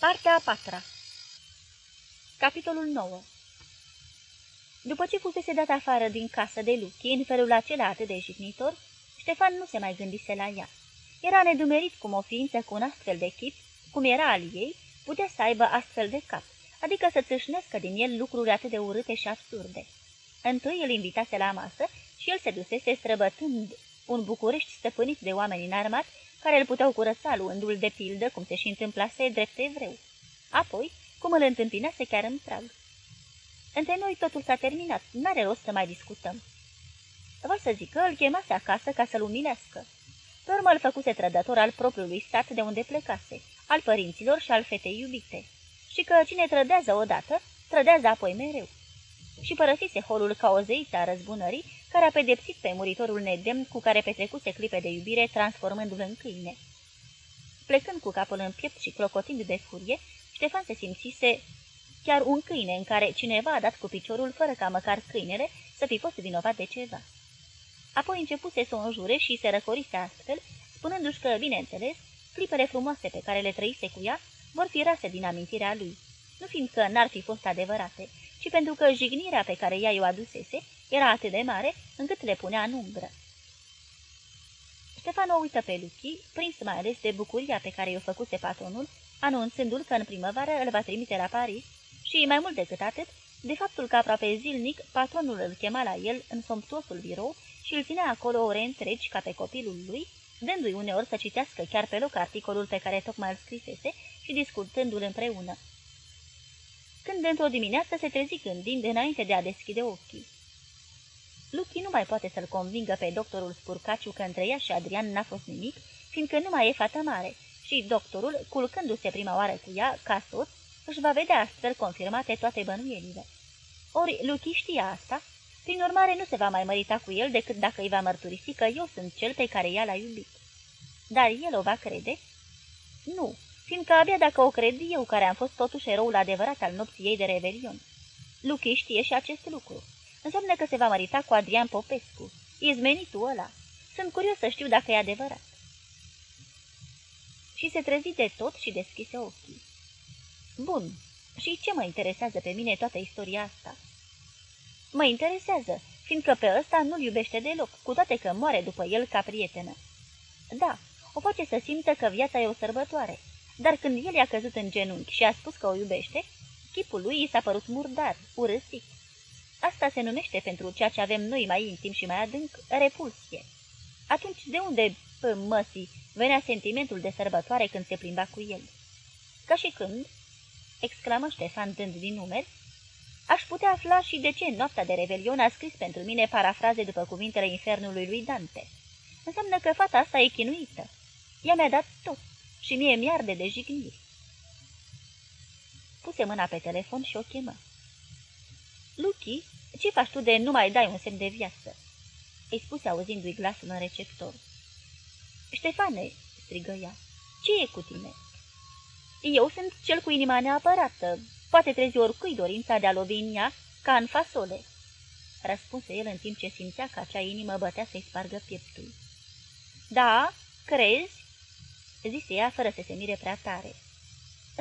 Partea a patra Capitolul 9 După ce fusese dat afară din casă de Luchi, în felul acela atât de jignitor, Ștefan nu se mai gândise la ea. Era nedumerit cum o ființă cu un astfel de chip, cum era al ei, putea să aibă astfel de cap, adică să țâșnească din el lucruri atât de urâte și absurde. Întâi îl invitase la masă și el se dusese străbătând un București stăpânit de oameni înarmați care îl puteau curăța luându-l de pildă, cum se și întâmplase drept evreu. Apoi, cum îl întâmpinase chiar în prag. Între noi totul s-a terminat, n-are rost să mai discutăm. Vă să zic că îl chemase acasă ca să-l umilească. Pe urmă îl făcuse trădător al propriului stat de unde plecase, al părinților și al fetei iubite. Și că cine trădează odată, trădează apoi mereu. Și părăsise holul ca o zeiță a răzbunării, care a pedepsit pe muritorul nedemn cu care petrecuse clipe de iubire, transformându-l în câine. Plecând cu capul în piept și clocotind de furie, Ștefan se simțise chiar un câine în care cineva a dat cu piciorul fără ca măcar câinele să fi fost vinovat de ceva. Apoi începuse să o înjure și se răcorise astfel, spunându-și că, bineînțeles, clipele frumoase pe care le trăise cu ea vor fi rase din amintirea lui, nu fiindcă n-ar fi fost adevărate, ci pentru că jignirea pe care ea o adusese era atât de mare încât le punea în umbră. Ștefan o uită pe Luchi, prins mai ales de bucuria pe care i-o făcuse patronul, anunțându-l că în primăvară îl va trimite la Paris și, mai mult decât atât, de faptul că aproape zilnic patronul îl chema la el în somptuosul birou și îl ținea acolo ore întregi ca pe copilul lui, dându-i uneori să citească chiar pe loc articolul pe care tocmai îl scrisese și discutându-l împreună. Când într-o dimineață se trezi gândind înainte de a deschide ochii. Luchi nu mai poate să-l convingă pe doctorul Spurcaciu că între ea și Adrian n-a fost nimic, fiindcă nu mai e fată mare și doctorul, culcându-se prima oară cu ea, ca soț, își va vedea astfel confirmate toate bănuielile. Ori Luchi știa asta, prin urmare nu se va mai mărita cu el decât dacă îi va mărturisi că eu sunt cel pe care ea l-a iubit. Dar el o va crede? Nu, fiindcă abia dacă o cred eu, care am fost totuși eroul adevărat al nopții ei de revelion. Luchi știe și acest lucru. Înseamnă că se va mărita cu Adrian Popescu, izmenitul ăla. Sunt curios să știu dacă e adevărat. Și se trezi de tot și deschise ochii. Bun, și ce mă interesează pe mine toată istoria asta? Mă interesează, fiindcă pe ăsta nu-l iubește deloc, cu toate că moare după el ca prietenă. Da, o face să simtă că viața e o sărbătoare, dar când el i-a căzut în genunchi și a spus că o iubește, chipul lui i s-a părut murdar, urâsit. Asta se numește pentru ceea ce avem noi mai intim și mai adânc, repulsie. Atunci de unde, pe măsii, venea sentimentul de sărbătoare când se plimba cu el? Ca și când, exclamă Ștefan dând din numeri, aș putea afla și de ce în noaptea de revelion a scris pentru mine parafraze după cuvintele infernului lui Dante. Înseamnă că fata asta e chinuită. Ea mi-a dat tot și mie mi-arde de jigniri. Puse mâna pe telefon și o chemă. Luchi, ce faci tu de nu mai dai un semn de viață?" îi spuse auzindu-i glasul în receptor. Ștefane," strigă ea, ce e cu tine?" Eu sunt cel cu inima neapărată. Poate trezi oricui dorința de a lovi în ea, ca în fasole." Răspunse el în timp ce simțea că acea inimă bătea să-i spargă pieptul. Da, crezi?" zise ea fără să se mire prea tare.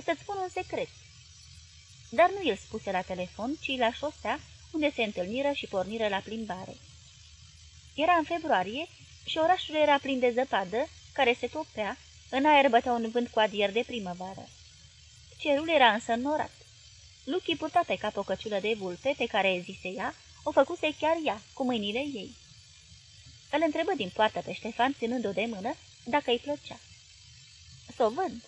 Să-ți spun un secret." Dar nu îl spuse la telefon, ci la șosea, unde se întâlniră și porniră la plimbare. Era în februarie și orașul era plin de zăpadă, care se topea, în aer bătea un vânt cu adier de primăvară. Cerul era însă înnorat. Luchi purta pe cap o căciulă de vulpe pe care, zise ea, o făcuse chiar ea, cu mâinile ei. Îl întrebă din poartă pe Ștefan, ținând-o de mână, dacă îi plăcea. Să o vând,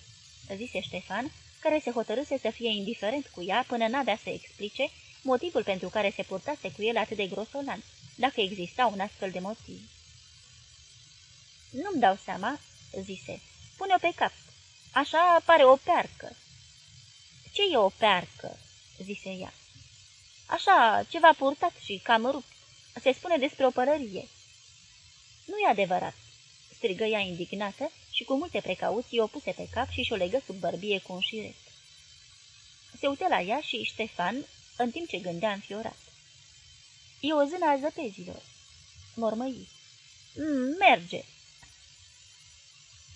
zise Ștefan, care se hotărâse să fie indiferent cu ea până n-avea să explice motivul pentru care se purtase cu el atât de grosolan, dacă exista un astfel de motiv. Nu-mi dau seama," zise, pune-o pe cap. Așa pare o pearcă." Ce e o pearcă?" zise ea. Așa, ceva purtat și cam rupt. Se spune despre o pălărie." Nu e adevărat," strigă ea indignată și cu multe precauții o puse pe cap și și-o legă sub bărbie cu un șiret. Se uită la ea și Ștefan, în timp ce gândea înfiorat. E o zână a zăpezilor. Mormăi. Mm, merge.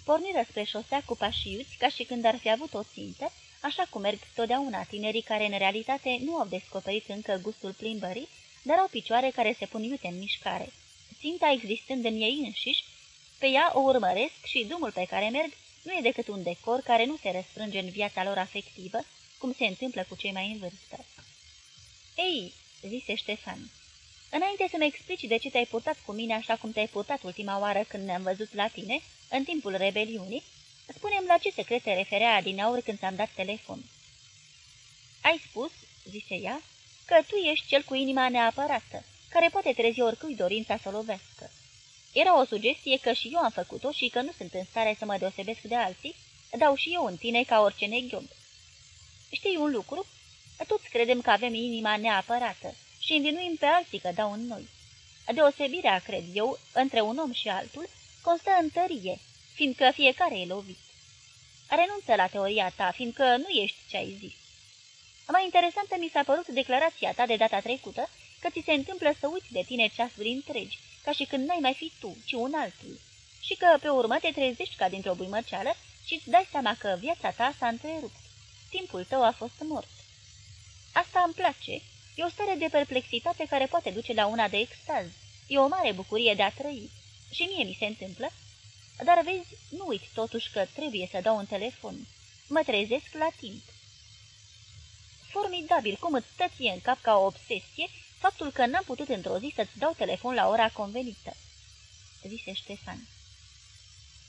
Porniră spre șosea cu pași iuți, ca și când ar fi avut o țintă, așa cum merg totdeauna tinerii care în realitate nu au descoperit încă gustul plimbării, dar au picioare care se pun iute în mișcare. Ținta existând în ei înșiși, pe ea o urmăresc și drumul pe care merg nu e decât un decor care nu se răsfrânge în viața lor afectivă, cum se întâmplă cu cei mai în vârstă. Ei, zise Ștefan, înainte să-mi explici de ce te-ai purtat cu mine așa cum te-ai purtat ultima oară când ne-am văzut la tine, în timpul rebeliunii, spunem la ce secret te referea din aur când ți-am dat telefon. Ai spus, zise ea, că tu ești cel cu inima neapărată, care poate trezi oricui dorința să lovească. Era o sugestie că și eu am făcut-o și că nu sunt în stare să mă deosebesc de alții, dau și eu în tine ca orice neghiob. Știi un lucru? Toți credem că avem inima neapărată și învinuim pe alții că dau în noi. Deosebirea, cred eu, între un om și altul, constă în tărie, fiindcă fiecare e lovit. Renunță la teoria ta, fiindcă nu ești ce ai zis. Mai interesantă mi s-a părut declarația ta de data trecută că ți se întâmplă să uiți de tine ceasuri întregi, ca și când n-ai mai fi tu, ci un altul, și că pe urmă te trezești ca dintr-o buimăceală și îți dai seama că viața ta s-a întrerupt. Timpul tău a fost mort. Asta îmi place. E o stare de perplexitate care poate duce la una de extaz. E o mare bucurie de a trăi. Și mie mi se întâmplă. Dar vezi, nu uiți totuși că trebuie să dau un telefon. Mă trezesc la timp. Formidabil cum îți stă în cap ca o obsesie faptul că n-am putut într-o zi să-ți dau telefon la ora convenită, zise Ștefan.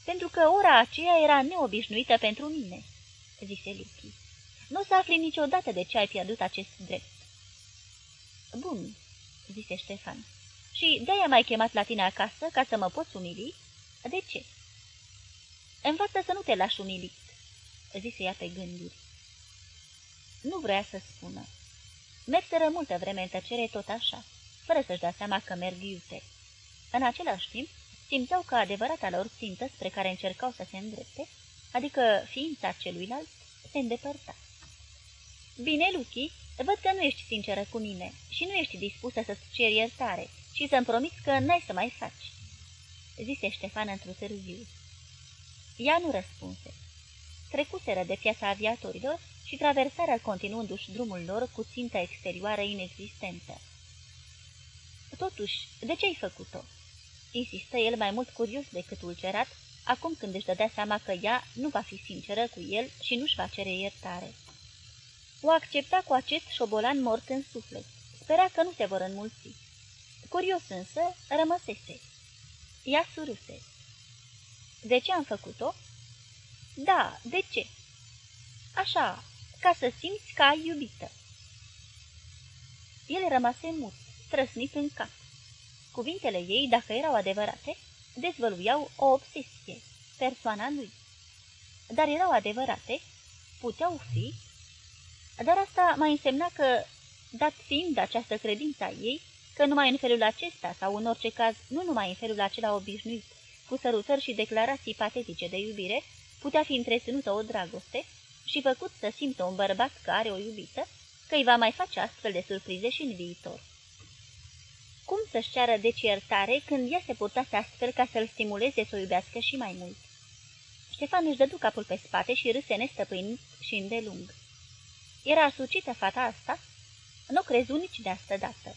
Pentru că ora aceea era neobișnuită pentru mine, zise Luchi. Nu o să afli niciodată de ce ai pierdut acest drept. Bun, zise Ștefan. Și de-aia m-ai chemat la tine acasă ca să mă poți umili? De ce? Învață să nu te lași umilit, zise ea pe gânduri. Nu vrea să spună. Merseră multă vreme în tăcere tot așa, fără să-și dea seama că merg iute. În același timp, simțeau că adevărata lor țintă spre care încercau să se îndrepte, adică ființa celuilalt, se îndepărta. Bine, Luchi, văd că nu ești sinceră cu mine și nu ești dispusă să-ți ceri iertare și să-mi promiți că n-ai să mai faci, zise Ștefan într-un târziu. Ea nu răspunse. Trecuseră de piața aviatorilor și traversarea continuându-și drumul lor cu ținta exterioară inexistentă. Totuși, de ce ai făcut-o? Insistă el mai mult curios decât ulcerat, acum când își dădea seama că ea nu va fi sinceră cu el și nu-și va cere iertare. O accepta cu acest șobolan mort în suflet. Spera că nu se vor înmulți. Curios însă, rămăsese. Ea suruse. De ce am făcut-o? Da, de ce? Așa, ca să simți că ai iubită. El rămase mut, trăsnit în cap. Cuvintele ei, dacă erau adevărate, dezvăluiau o obsesie, persoana lui. Dar erau adevărate, puteau fi, dar asta mai însemna că, dat fiind această credință a ei, că numai în felul acesta, sau în orice caz, nu numai în felul acela obișnuit, cu sărutări și declarații patetice de iubire, putea fi întreținută o dragoste, și făcut să simtă un bărbat care are o iubită, că îi va mai face astfel de surprize și în viitor. Cum să-și ceară deci iertare când ea se purtase astfel ca să-l stimuleze să o iubească și mai mult? Ștefan își dădu capul pe spate și râse nestăpânit și îndelung. Era asucită fata asta? Nu crezu nici de asta dată.